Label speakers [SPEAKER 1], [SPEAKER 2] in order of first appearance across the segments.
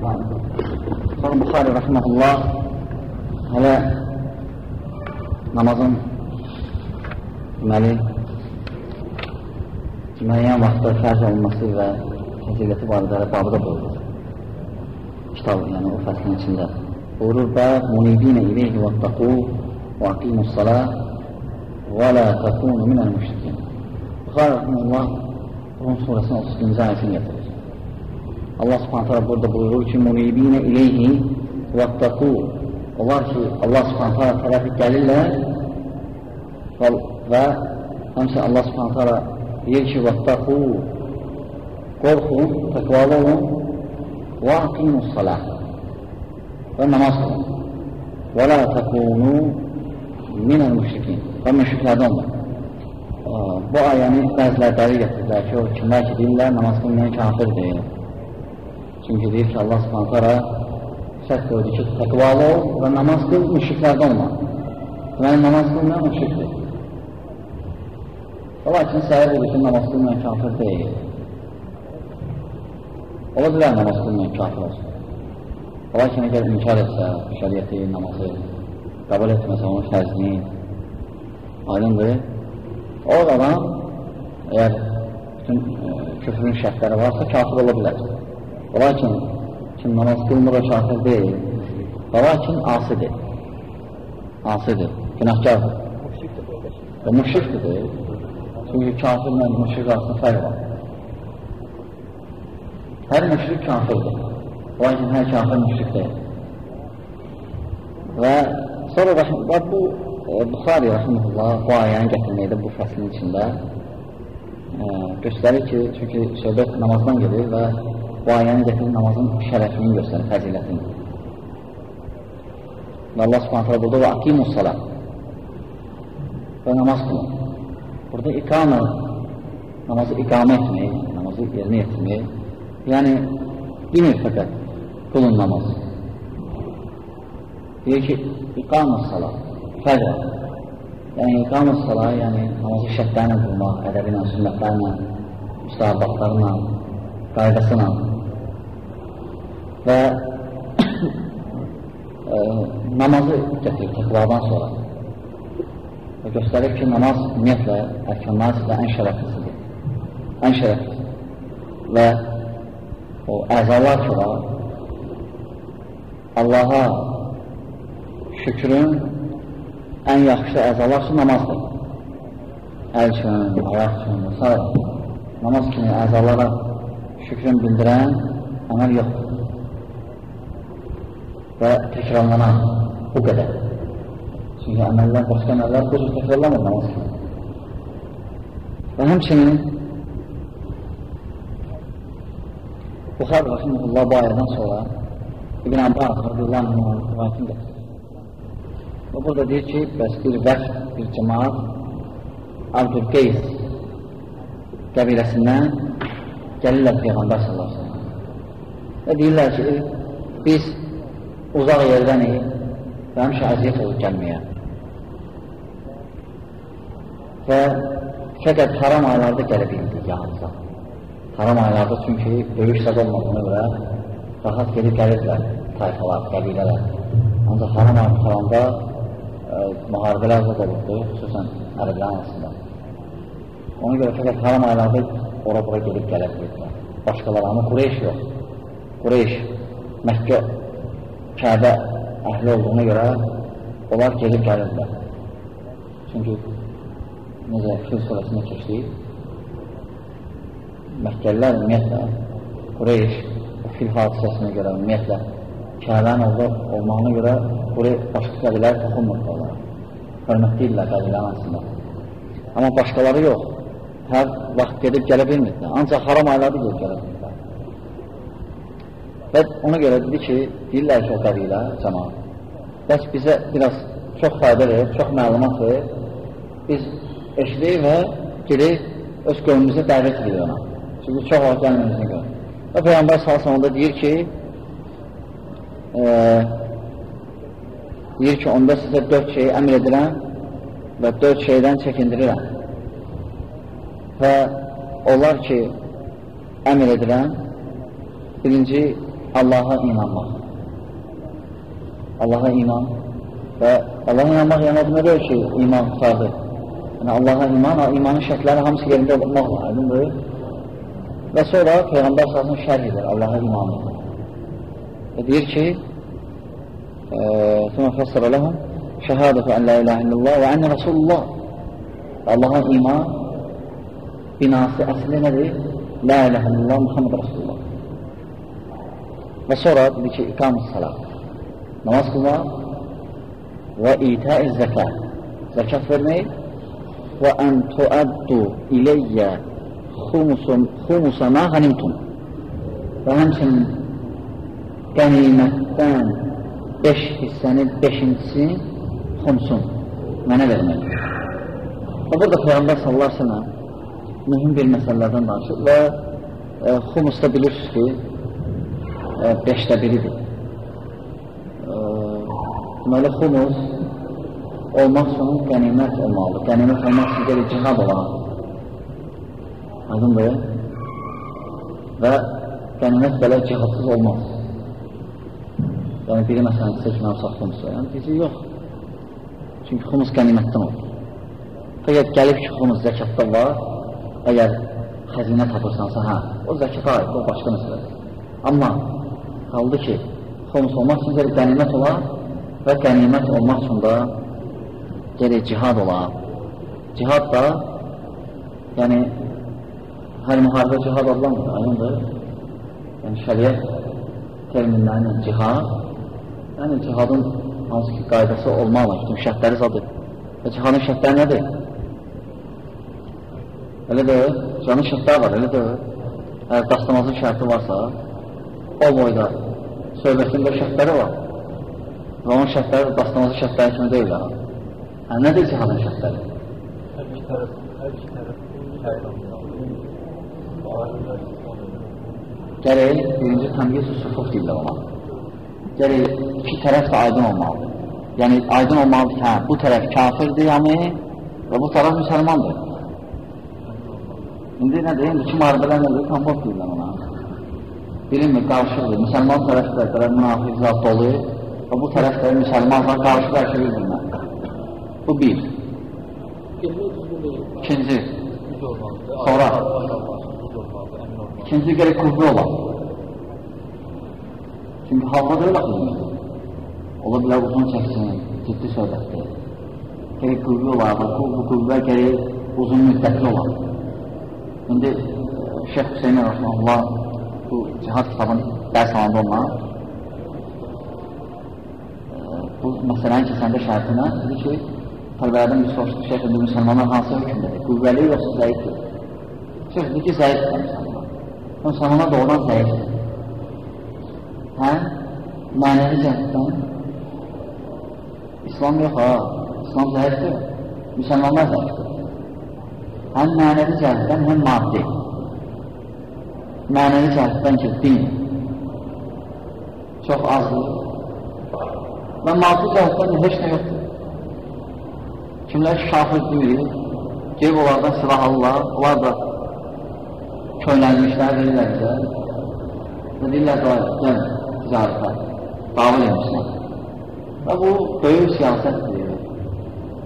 [SPEAKER 1] Sonra Buxari rəhməhullah hələ namazın deməli müəyyən vaxtda fərz olunması və fəziləti barədə babı da buyurur. Kitab, yəni o fəslin içində. Buyurur, bəb munibinə ileyhi və taqu və aqimus salah və la təkunu minəl müşrikin. Buxari rəhməllah Rum surəsinin 31-ci ayətini getirir. Allah subhanətə burada buyurur ki, munibinə ileyhi və taqu Onlar ki, Allah subhanətə tərəfi gəlirlər və, və həmsə Allah subhanətə deyir ki, vəttəqu qorxun, təqvalı olun. Və aqimus salah. Və namaz qılın. Və la təkunu minəl müşrikin və müşriklərdən olun. Bu ayəni bəzilər dəri gətirirlər ki, o kimlər ki, deyirlər, namaz qılmayan kafirdir. Çünki deyir ki, Allah subhanətə şərt qoydu ki, təqvalı ol və namaz qıl, müşriklərdən olma. Deməli, namaz qılmayan müşrikdir. Lakin səhər olur ki, namaz qılmayan kafir deyil. Ola bilər namaz qılmayan kafir olsun. Lakin əgər inkar etsə, şəriyyəti, namazı, qəbul etməsə onun fərzini, aydındır. O adam, əgər bütün e, küfrün şərtləri varsa, kafir ola bilər. Lakin kim namaz qılmır o kafir deyil. Lakin asidir. Asidir, günahkardır. Və müşrikdir deyil. Çünki kafirlə müşrik arasında fərq var. Hər müşrik kafirdir. Lakin hər kafir müşrik deyil. Və sonra rəhməllah bu e, Buxari rəhməllah bu ayəni gətirməkdə bu fəslin içində e, göstərir ki, çünki söhbət namazdan gedir və bu ayəni gətirir namazın şərəfini göstərir, fəzilətini. Və Allah subhanətlə burada və aqimus salat və namaz qılın. Burada iqamə, namazı iqamə etmək, namazı yerinə yetirmək, yəni demir fəqət qılın namazı. Deyir ki, iqamə salat, fərq Yəni, iqamə salat, yəni namazı şərtlərlə qılmaq, ədəbi ilə, sünnətlərlə, müstahabatlarla, qaydasına və e, namazı gətirir təqvadan sonra və göstərir ki, namaz ümumiyyətlə ərkanlar sizə ən şərəflisidir. Ən şərəflisi. Və o əzalar ki var, Allaha şükrün ən yaxşı əzalar üçün namazdır. Əl üçün, ayaq üçün və s. Namaz kimi əzalara şükrün bildirən əməl yoxdur. Və təkrarlanan bu qədər. Çünki əməllər, başqa əməllər bu cür təkrarlamır namaz kimi. Və həmçinin Buxar Rəximullah bu ayədən sonra İbn Abbas radiyallahu anh rivayətini gətirir. Və burada deyir ki, bəs bir vəqt, bir cemaat Abdülqeys qəbiləsindən gəlirlər Peyğəmbər sallallahu aleyhi. Və deyirlər ki, biz uzaq yerdənik və həmişə əziyyət olur gəlməyə. Və fəqət haram aylarda gələ bildik yanımıza. Haram aylarda çünki böyük səd olmadığına görə rahat gedib gəlirlər tayfalar, qəbilələr. Ancaq haram ayı tutaranda e, müharibələr zad olurdu, xüsusən ərəblərin arasında. Ona görə fəqət haram aylarda ora-bura gedib gələ bilirdilər. Başqaları, amma Qureyş yox. Qureyş, Məkkə, Kəbə əhli olduğuna görə onlar gedib gəlirlər. Çünki necə Fil surəsində keçdik, Məkkəlilər ümumiyyətlə Qureyş fil hadisəsinə görə ümumiyyətlə Kəbənin orada olmağına görə Qureyş başqa qəbilələr toxunmurdular. Hörmətliyirlər qəbilərin arasında. Amma başqaları yox. Hər vaxt gedib gələ bilmirdilər. Ancaq haram aylarda gedib gələ bilmirdilər. Və ona görə dedi ki, deyirlər ki, o qəbilə, cəmaat, bəs bizə biraz çox fayda verir, çox məlumat verir, biz eşidik və gedib öz qövmümüzə dəvət edir ona. Çünki çox vaxt gəlməyimizə görə. Və Peyyambər salsında deyir ki, e, deyir ki, onda sizə dörd şeyi əmr edirəm və dörd şeydən çəkindirirəm. Və onlar ki, əmr edirəm, birinci Allaha inanmaq. Allaha iman və Allaha inanmaq yəni o deməkdir ki, iman sayılır. Yəni Allaha iman, imanın şərtləri hamısı yerində olmaq var, aydındır? Və sonra Peyğəmbər sallallahu şərh edir Allaha imanı. Və deyir ki, "Summa fassara lahum şahadatu an la ilaha illallah və anna rasulullah." Allahın iman binası əsli nədir? La ilaha illallah Muhammed rasulullah. Və sonra dedi ki, iqam-ı salat, namaz qılmaq və itə-i zəkat, zəkat vermək və ən tuəddu iləyyə xumusa mə qənimtum və həmçinin qənimətdən beş hissənin beşincisi xumsun, mənə vermək. Və burada Peyğəmbər sallallahu aleyhi ve sellem mühüm bir məsələlərdən danışır. Və e, xumusda bilirsiniz ki, e, beşdə biridir. Deməli, xumus olmaq üçün qənimət olmalıdır. Qənimət olmaq üçün gəlir cihad olan. Aydındır. Və qənimət belə cihadsız olmaz. Yəni, biri məsələn, seçmə alsaq xumusu. Yəni, bizi yox. Çünki xumus qənimətdən olur. Əgər gəlib ki, xumus zəkatda var, əgər xəzinə tapırsansa, hə, o zəkata aid, o başqa məsələdir. Amma qaldı ki, xomus olmaq üçün gəlir qənimət olar və qənimət olmaq üçün da gəlir cihad olar. Cihad da, yəni, hər müharibə cihad adlanmır, aynıdır. Yəni, şəriət terminlərinin cihad, yəni cihadın hansı ki, qaydası olmaqla, bütün şərtləri zadır. Və cihadın şərtləri nədir? Elə deyil, canın şərtləri var, elə deyil. Əgər dastamazın şərti varsa, o boyda söhbətində şərtləri var. Və onun şərtləri dastamazın şərtləri kimi deyil. Hə, nədir cihadın şərtləri?
[SPEAKER 2] Hər iki tərəf, hər iki tərəf
[SPEAKER 1] Gərək birinci təmyiz sufuf deyirlər ona. Gərək iki tərəf də aydın olmalıdır. Yəni, aydın olmalıdır ki, hə, bu tərəf kafirdir, yəni, və bu tərəf müsəlmandır. İndi nədir? İndi iki müharibələr nədir? Kompot deyirlər ona. Bilinmir, qarşıdır. Müsəlman tərəfdə münafiq zat dolu və bu tərəfdə müsəlmanlar qarşı qarşı bir-birinə. Bu bir. İkinci. Sonra. İkinci gerek kuvve olan. Çünkü havva da öyle kılmıyor. Ola bilər uzun çəksin, ciddi söhbətdir. Gerek kuvve olar, bu, kuvve gerek uzun müddətli olar. İndi Şeyh Hüseyin Rəhməlullah bu cihad kitabını dərs alanda ondan bu məsələni kəsəndə şərtinə dedi ki, tələbələrdən bir soruşdu, şeyh indi müsəlmanlar hansı hökümdədir? Qüvvəli yoxsa zəifdir? Şeyh dedi ki, zəifdir müsəlmanlar. Müsəlmanlar doğrudan zəifdir. Hə? Mənəvi cəhətdən İslam yox ha, İslam zəifdir. Müsəlmanlar zəifdir. Həm mənəvi cəhətdən, həm maddi. Mənəvi cəhətdən ki, din çox azdır. Və maddi cəhətdən heç nə yoxdur. Kimlər ki, kafir deyil, gelib onlardan silah alırlar, onlar da köynəlmişlər, verirlər bizə. Və deyirlər, gəl, ticarətə, davam etmişlər. Və bu, böyük siyasətdir.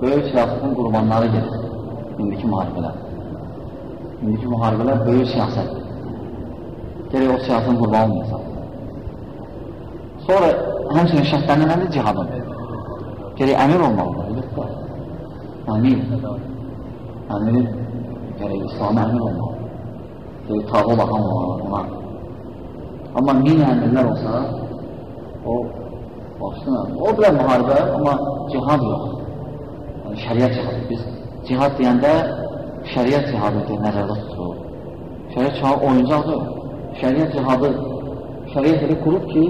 [SPEAKER 1] Böyük siyasətin qurbanları gedir indiki müharibələr. İndiki müharibələr böyük siyasətdir. Gerək o siyasətin qurban olmayacaq. Sonra həmçinin şərtlərindən nədir cihadın? Gerək əmir olmalıdır. Əmir. Əmir gerək İslam əmir olmalıdır. Gerək tağı baxan ona. Amma min əmirlər olsa, o başına, o bilər müharibə, amma cihad yox. Yəni, şəriət cihadı. Biz cihad deyəndə şəriət cihadı nəzərdə tutulur. Şəriət cihadı oyuncaqdır. Şəriət cihadı şəriət elə qurub ki,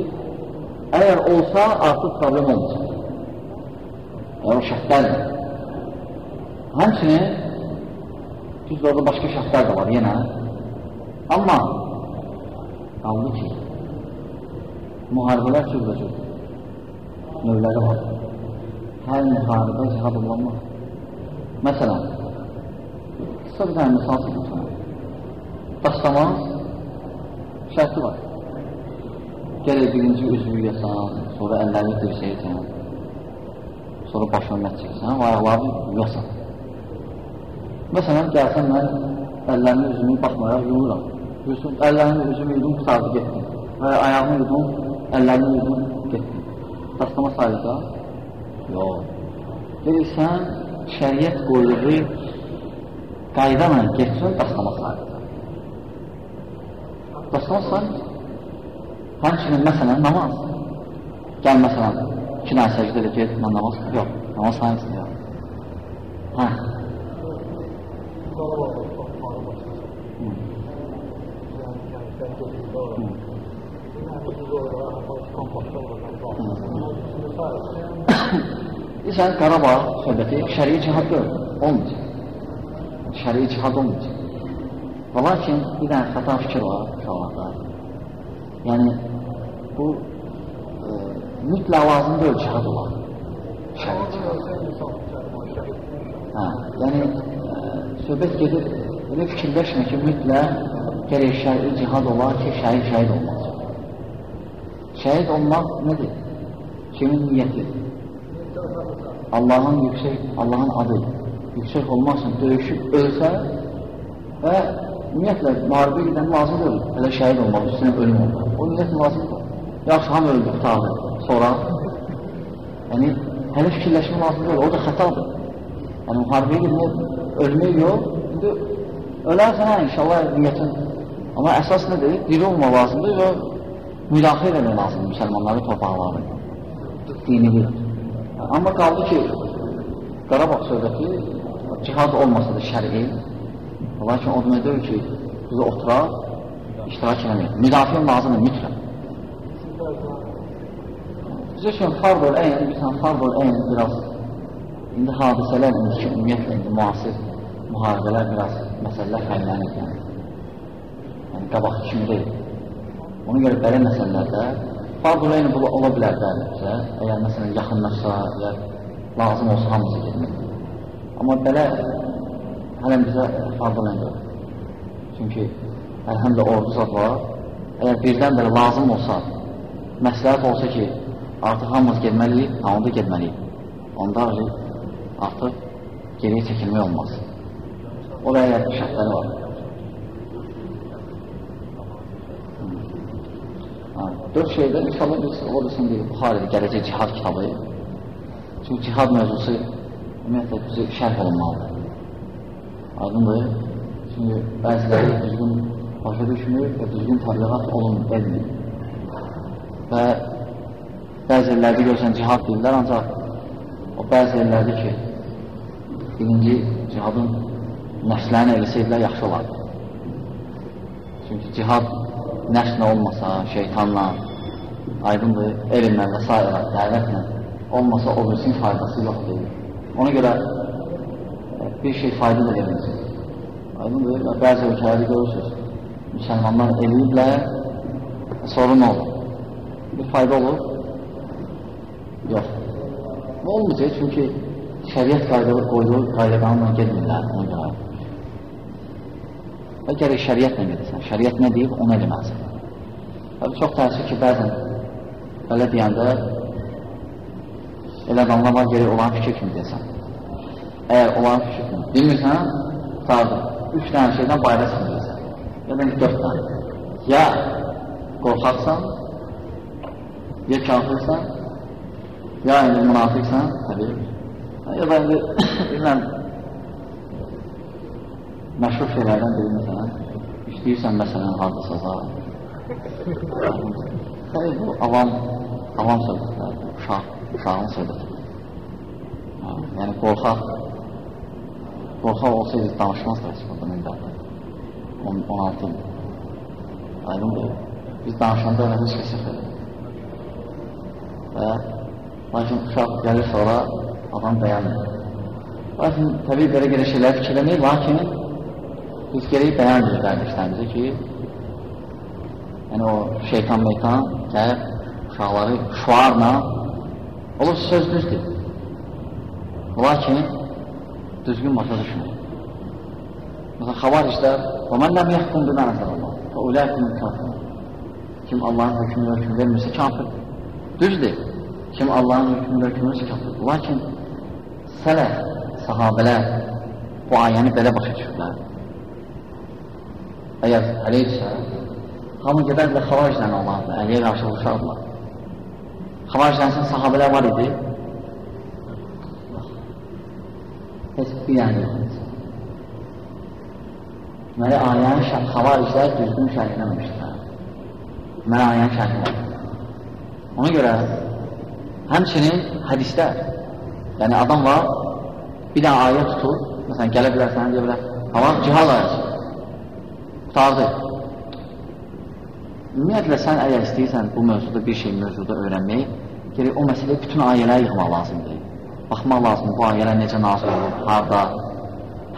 [SPEAKER 1] əgər olsa, artıq problem olmayacaq. Yəni, o şərtlərdir. Həmçinin, düz orada başqa şərtlər də var yenə. Amma, qaldı ki, müharibələr cürbəcür. Növləri var. Hər müharibə cihad olunmaz. Məsələn, qısa bir dənə misal çəkmişəm. Daşlamaz şərti var. Gələk birinci üzvü yasan, sonra əllərini dirsəyəcən, sonra başına mət çəksən, ayaqlarını yuyasan. Məsələn, gəlsən mən əllərimi üzümü baxmayaraq yumuram. Yusuf, əllərimi üzümü yudum, qutardı getdim. Və ayağımı yudum, əllərimi yudum, getdim. Dastama sayılsa? Yox. Deyirsən, şəriət qoyduğu qaydanla getsin, dastama sayılsa. Dastama sayılsa. Həmçinin, məsələn, namaz. Gəl, məsələn, iki dənə səcdə ilə get, mən namaz, yox, namaz sayınsın, yox. Hə. Sən Qarabağ söhbəti şəriyə cihad deyil, olmayacaq. Şəriyə cihad olmayacaq. Və lakin bir dənə xəta fikir var uşaqlarda. Yəni, bu e, mütləq lazım deyil cihad olan. Cihad. Hə, yəni, e, söhbət gedir, elə fikirləşmə ki, mütləq gərək şəri cihad olar ki, şəhid şəhid olmaz. Şəhid olmaq nədir? Kimin niyyəti? Allahın yüksək, Allahın adı yüksək olmaq üçün döyüşüb ölsə və ümumiyyətlə, müharibə gedən lazım deyil, elə şəhid olmaq, üstünə ölüm olmaq. O niyyət lazımdır. Yaxşı, hamı öldü, qutardı. Sonra, yəni, hələ fikirləşmə lazım deyil, o da xətadır. Yəni, müharibəyə gedmək, ölmək yox, indi ölərsən, hə, inşallah niyyətin. Amma əsas nədir? Diri olmaq lazımdır və müdaxilə eləmək lazımdır müsəlmanların torpaqları, dini bir. Amma qaldı ki, Qarabağ söhbəti cihad olmasa da şəri, lakin o demək deyil ki, bizi oturaq, iştirak eləmək. Müdafiə lazımdır, mütləq. Bizə üçün fardol əyn, bilsən, fardol əyn biraz, indi hadisələr, indiki ümumiyyətlə, indi müasir müharibələr biraz məsələlər fərqlənir, yəni. Yəni, qabaq kimi deyil. Ona görə belə məsələlərdə fardol bu ola bilər bəli bizə, əgər məsələn yaxınlaşsa, əgər lazım olsa hamısı gedmək. Amma belə hələm bizə əyn deyil. Çünki əlhəmdə ordu zat var, əgər birdən belə lazım olsa, məsləhət olsa ki, artıq hamımız getməliyik, ha, onda getməliyik. Onda artıq geriyə çəkilmək olmaz. O da əgər şərtləri var. Dörd şeydə inşallah biz oradasın deyil, Buxarədə gələcək cihad kitabı. Çünki cihad mövzusu ümumiyyətlə bizi şərh olunmalıdır. Aydındır. Çünki bəziləri düzgün başa düşmür və düzgün təbliğat olunmur, edmir. Və bəzi yerlərdə görsən cihad deyirlər, ancaq o bəzi yerlərdə ki, birinci cihadın nəfslərini eləsəydilər, yaxşı olardı. Çünki cihad nəfslə olmasa, şeytanla, aydındır, elmlə və s. dəvətlə olmasa o birisinin faydası yoxdur. Ona görə bir şey fayda da verməyəcək. Aydındır, bəzi ölkələri görürsünüz, müsəlmanlar eləyiblər, sonra nə olur? Bir fayda olur? Yox. Olmayacaq, çünki şəriət qaydalı qoyduğu qayda qanunla gedmirlər ona görə. Və gərək şəriətlə gedəsən. Şəriət nə deyib, onu eləməlisən. Hələ çox təəssüf ki, bəzən belə deyəndə elə adamlar var, gərək olan fikir kimi deyəsən. Əgər olan fikir kimi bilmirsən, sardır. Üç dənə şeydən bayra çıxmırsan. Ya da dörd dənə. Ya qorxaqsan, ya kafirsən, ya indi münafiqsən, təbii. Ya da indi, bilməm, məşhur şeylərdən biri məsələn, işləyirsən məsələn, hardasa var. Təbii bu, avam, avam söhbətlərdir, uşaq, uşağın söhbətidir. Yəni, qorxaq, qorxaq olsaydı danışmazdı burada mündədə. 16 il. Aydındır. Biz danışanda elə heç kəs yox edir. Və lakin uşaq gəlir sonra adam dayanmır. Lakin təbii belə görə şeylər fikirləmir, lakin biz gerək dayanmır qardaşlarımızı ki, yəni o şeytan meytan gəlib uşaqları şuarla olur söz düzdür. Lakin düzgün başa düşmür. Mesela havariclər وَمَنْ لَمْ يَحْكُمْ بِمَا نَزَلَ اللّٰهِ فَاُولَٰئِكُمُ الْكَافِرُونَ Kim Allahın hökmünə hökm vermirsə kafir. Düzdür. Kim Allahın hökmünə hökm vermirsə kafir. Lakin sələf, sahabələr bu ayəni belə başa düşürlər. Əgər hələ isə hamı gedərlər xavariclə Allah'ın əliyə qarşı vuruşardılar. Xavariclənsin sahabələr var idi. Yox. Deməli, ayənin şərt, xavariclər düzgün şərhlənəmişlər. Deməli, ayənin şərhi var. Ona görə həmçinin hədislər, yəni adam var, bir dənə ayə tutur, məsələn, gələ bilər, sənə deyə bilər, tamam, cihad ayəsi. Qutardı. Ümumiyyətlə, sən əgər istəyirsən bu mövzuda bir şey mövzuda öyrənmək, gerək o məsələyə bütün ayələri yığmaq lazımdır. Baxmaq lazımdır, bu ayələr necə nazil olur, harada.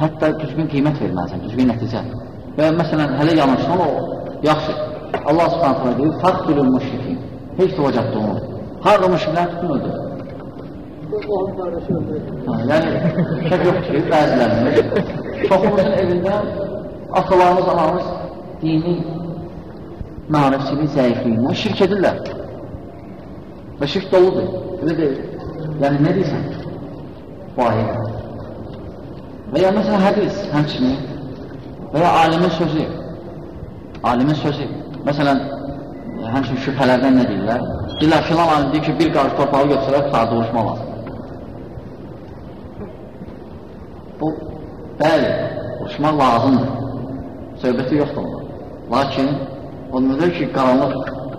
[SPEAKER 1] Hətta düzgün qiymət verməlisən, düzgün nəticə. Və məsələn, hələ yanlışsan o, yaxşı. Allah subhanətlə deyir, fəqdülün müşrikin. Heç də ocaqdığını. Harada müşriklər tutun ödür. Yəni, şək yox ki, bəzilərimiz çoxumuzun evində atalarımız, anamız dini marifçiliyi, zəifliyini şirk edirlər. Və şirk doludur. Elə deyil. Yəni, nə deyirsən? Ayədə. Və ya məsələn, hədis, həmçinin və ya alimin sözü. Alimin sözü. Məsələn, həmçinin şübhələrdən nə deyirlər? Deyirlər, filan alim deyir ki, bir qarış torpağı götürər, tutardı, vuruşma lazım. Bu, bəli, vuruşmaq lazımdır. Söhbəti yoxdur onlar. Lakin, onun deyir ki, qaranlıq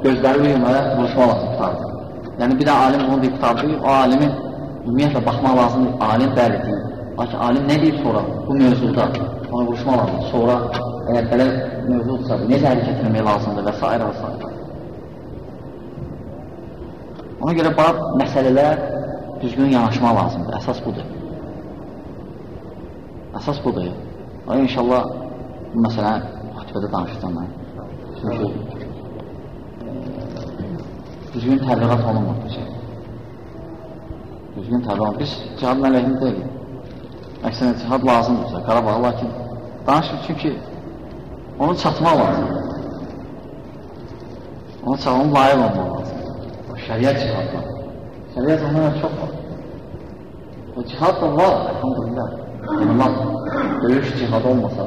[SPEAKER 1] gözləri uyumaya vuruşma lazım tutardı. Yəni, bir də alim bunu deyib tutardı, o alimin ümumiyyətlə baxmaq lazımdır. Alim bəli deyil. Lakin alim nə deyib sonra bu mövzuda? Ona vuruşma lazım. Sonra əgər belə mövzudursa, necə hərəkət etmək lazımdır və s. və s. Ona görə bab məsələlər düzgün yanaşma lazımdır. Əsas budur. Əsas budur. O, inşallah bu məsələ xütbədə danışacağım mən. Çünki e, düzgün təbliğat olunmur bu şey. Düzgün təbliğat. Biz cihadın əleyhində deyilik. Əksinə cihad lazımdırsa, Qarabağ, lakin danışır çünki onu çatmaq lazımdır. Onu çatmaq layiq olmaq lazım. O şəriət cihad var. Şəriət onlara çox var. O cihad da var, elhamdülillah. Laf, döyüş cihad olmasa,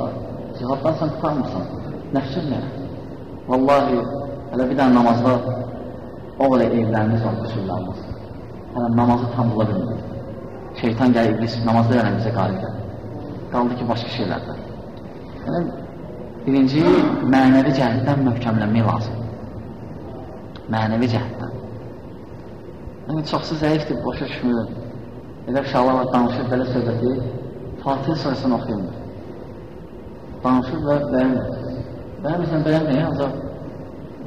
[SPEAKER 1] cihaddan sən tutarmısan, nəfsünlə. Vallahi, hələ bir dənə namazda o belə evlərimiz var, qüsurlarımız. Hələ namazı tam bula bilmir. Şeytan gəlir, iblis namazda gələn bizə qalib gəlir. Qaldı ki, başqa şeylərdə. Yəni, birinci, mənəvi cəhətdən möhkəmlənmək lazım. Mənəvi cəhətdən. Yəni, çoxsu zəifdir, boşa düşmür. Elə uşaqlarla danışır, belə söhbəti, Fatih sayısını oxuyurmur. Danışır və bəyənmir. Bəyənmirsən, bəyənmir, ancaq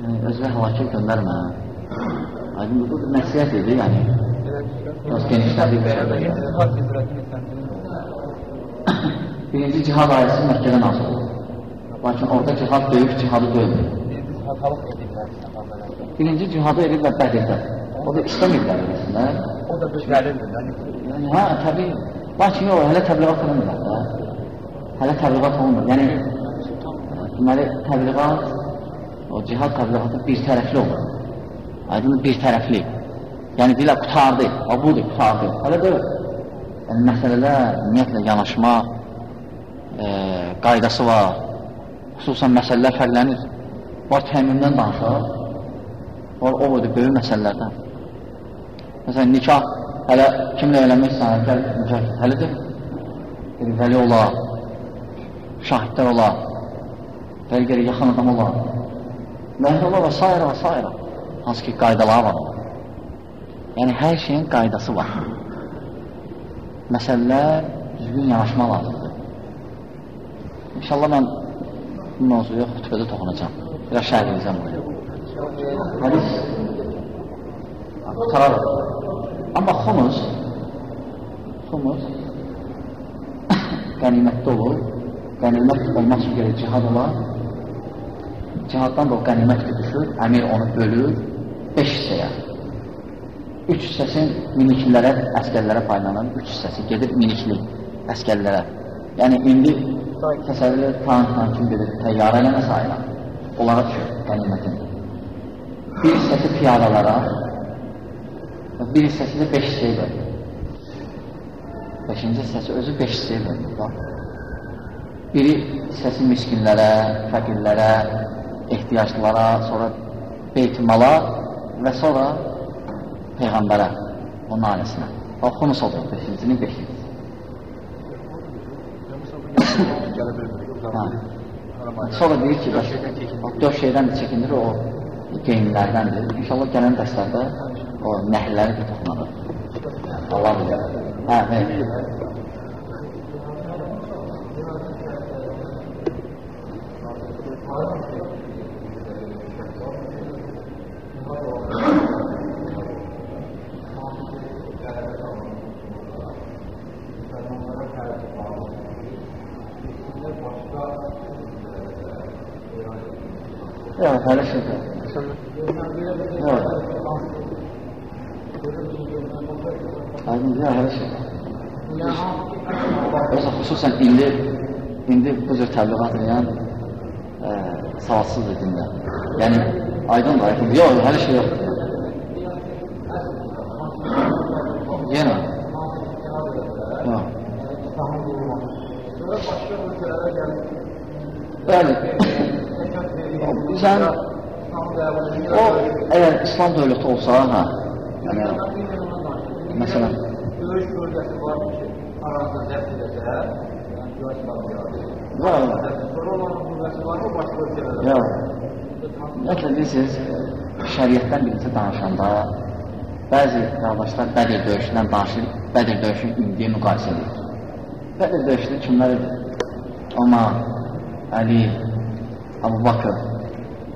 [SPEAKER 1] yəni, özünə həlakət göndərmə. Aydın, bu da nəsiyyət idi, yəni. Biraz genişlədik də. Birinci cihad ayəsi Məkkədə nasıl olur? Lakin orada cihad böyük cihadı deyildir. Birinci cihadı edirlər Bədirdə. O da istəmirlər eləsinlər.
[SPEAKER 2] O da düzlərirdir.
[SPEAKER 1] Yəni, hə, təbii. Lakin yox, hələ təbliğat olunmur. Hələ təbliğat olunmur. Yəni, deməli, təbliğat, o cihad təbliğatı bir tərəfli olur. Aydın bir tərəfli. Yəni, deyirlər, qutardı, o budur, qutardı. Hələ deyil. Yəni, məsələlər, ümumiyyətlə, yanaşmaq, e, qaydası var. Xüsusən məsələlər fərqlənir. Var təmimdən danışar, var o budur, böyük məsələlərdən. Məsələn, nikah, hələ kimlə eləmək istəyən, gəl, nikah, həlidir. Vəli olar, şahidlər olar, gəl gələ yaxın adam olar, məhr olar və s. və s. Hansı ki, qaydalar var. Yəni, hər şeyin qaydası var. Məsələlər düzgün yanaşma lazımdır. İnşallah mən bu mövzuya xütbədə toxunacam. Biraz şərh edəcəm bunu. Hədis qutarar. Amma xumus xumus qənimətdə olur. Qənimət olmaq üçün gəlir cihad olar. Cihaddan da o qənimət düşür. Əmir onu bölür 5 hissəyə. 3 hissəsi miniklilərə, əskərlərə paylanan 3 hissəsi gedir minikli əskərlərə. Yəni indi təsəvvür et, tank tank kim gedir, təyyarə ilə məsailə. Onlara düşür qənimətin. bir hissəsi piyadalara, bir hissəsi də beş hissəyə bölünür. Beşinci hissəsi özü beş hissəyə bölünür. Bax. Biri hissəsi miskinlərə, fəqirlərə, ehtiyaclılara, sonra beytimala və sonra Peyğəmbərə, onun ailəsinə. O xunus olur, beşincinin. Ha. Sonra deyir ki, bəs, dörd şeydən də çəkindir, o geyimlərdəndir. İnşallah gələn dərslərdə o nəhilləri bir toxunadır. Allah bilir. Hə, hə. Yox, hələ şeydir. Yox. Aydın, yox, hələ şeydir. Oysa xüsusən indi, indi bu cür təbliğat edən savadsızdır dində. Yəni, aydın da, aydın. Yox, hələ şey yoxdur. Yenə. Yox. Bəli. Sən o əgər İslam dövləti olsa, hə, yəni, məsələn,
[SPEAKER 2] Döyüş bölgəsi var ki, arazda zəbt edəcək, yəni döyüş bölgəsi.
[SPEAKER 1] var,
[SPEAKER 2] Sonra olan bölgəsi var mı başqa ölkələrdə?
[SPEAKER 1] yox. Ümumiyyətlə, bilirsiniz, şəriyyətdən birinci danışanda bəzi qardaşlar Bədir döyüşündən danışır, Bədir döyüşünün indiyə müqayisə edir. Bədir döyüşünü kimlər edir? Omar, Əli, Abu Bakır,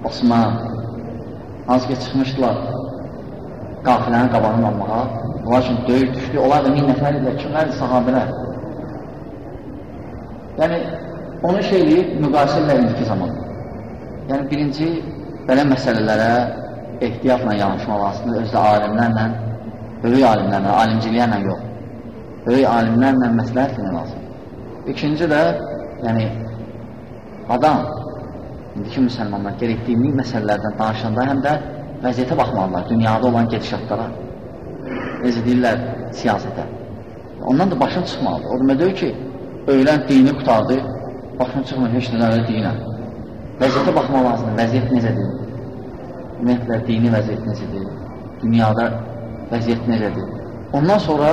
[SPEAKER 1] Osman, hansı ki çıxmışdılar qafilənin qabağını almağa, onlar üçün döyüş düşdü, onlar da min nəfər idilər, kimlərdir sahabilər? Yəni, onu şey eləyib, müqayisə ilə indiki zaman. Yəni, birinci, belə məsələlərə ehtiyatla yanaşmaq lazımdır, özdə alimlərlə, böyük alimlərlə, alimciliklərlə yox, böyük alimlərlə məsləhət etmək lazım. İkinci də, yəni, adam, indiki müsəlmanlar gerək dini məsələlərdən danışanda həm də vəziyyətə baxmalılar, dünyada olan gedişatlara, necə deyirlər, siyasətə. Ondan da başın çıxmalıdır. O demək deyil ki, öyrən dini qutardı, başın çıxmır, heç nədən öyle deyiləm. Vəziyyətə baxmaq lazımdır, vəziyyət necədir? Ümumiyyətlə, dini vəziyyət necədir? Dünyada vəziyyət necədir? Ondan sonra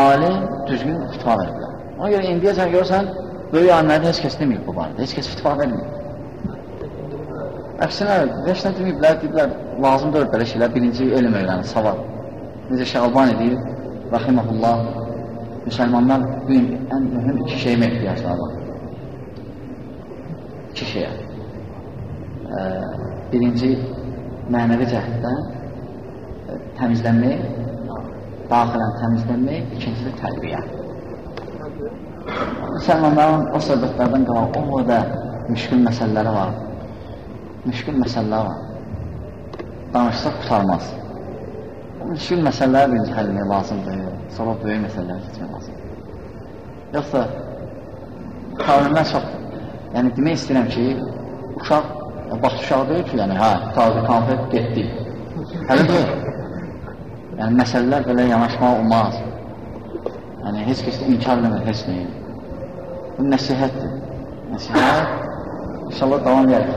[SPEAKER 1] alim düzgün fitva verirlər. Ona görə indiyəcən görürsən, böyük alimlərdə heç kəs deməyib bu barədə, heç kəs fitva verməyib. Əksinə, heç nə deməyiblər, deyiblər, lazım deyil belə şeylər, birinci elm öyrənir, savad. Necə Şəalban edir, Rahiməhullah, müsəlmanlar bu gün ən mühüm iki şeymə ehtiyacları var. İki şeyə. Birinci, mənəvi cəhətdən e, təmizlənmək, daxilən təmizlənmək, ikincisi tərbiyə. Müsəlmanların o söhbətlərdən qalan o boyda müşkül məsələləri var. Müşkül məsələlər var. Danışsaq qutarmaz. Müşkül məsələlər birinci həll etmək lazımdır, sonra böyük məsələlər keçmək lazımdır. Yoxsa kavimlər çoxdur. Yəni demək istəyirəm ki, uşaq, baş uşaq deyil ki, yəni hə, tabi konfet getdi. Hələ deyil. Yəni məsələlər belə yanaşmaq olmaz. Yəni heç kəs inkar eləmir heç nəyi. Bu nəsihətdir. Nəsihət inşallah davam edər.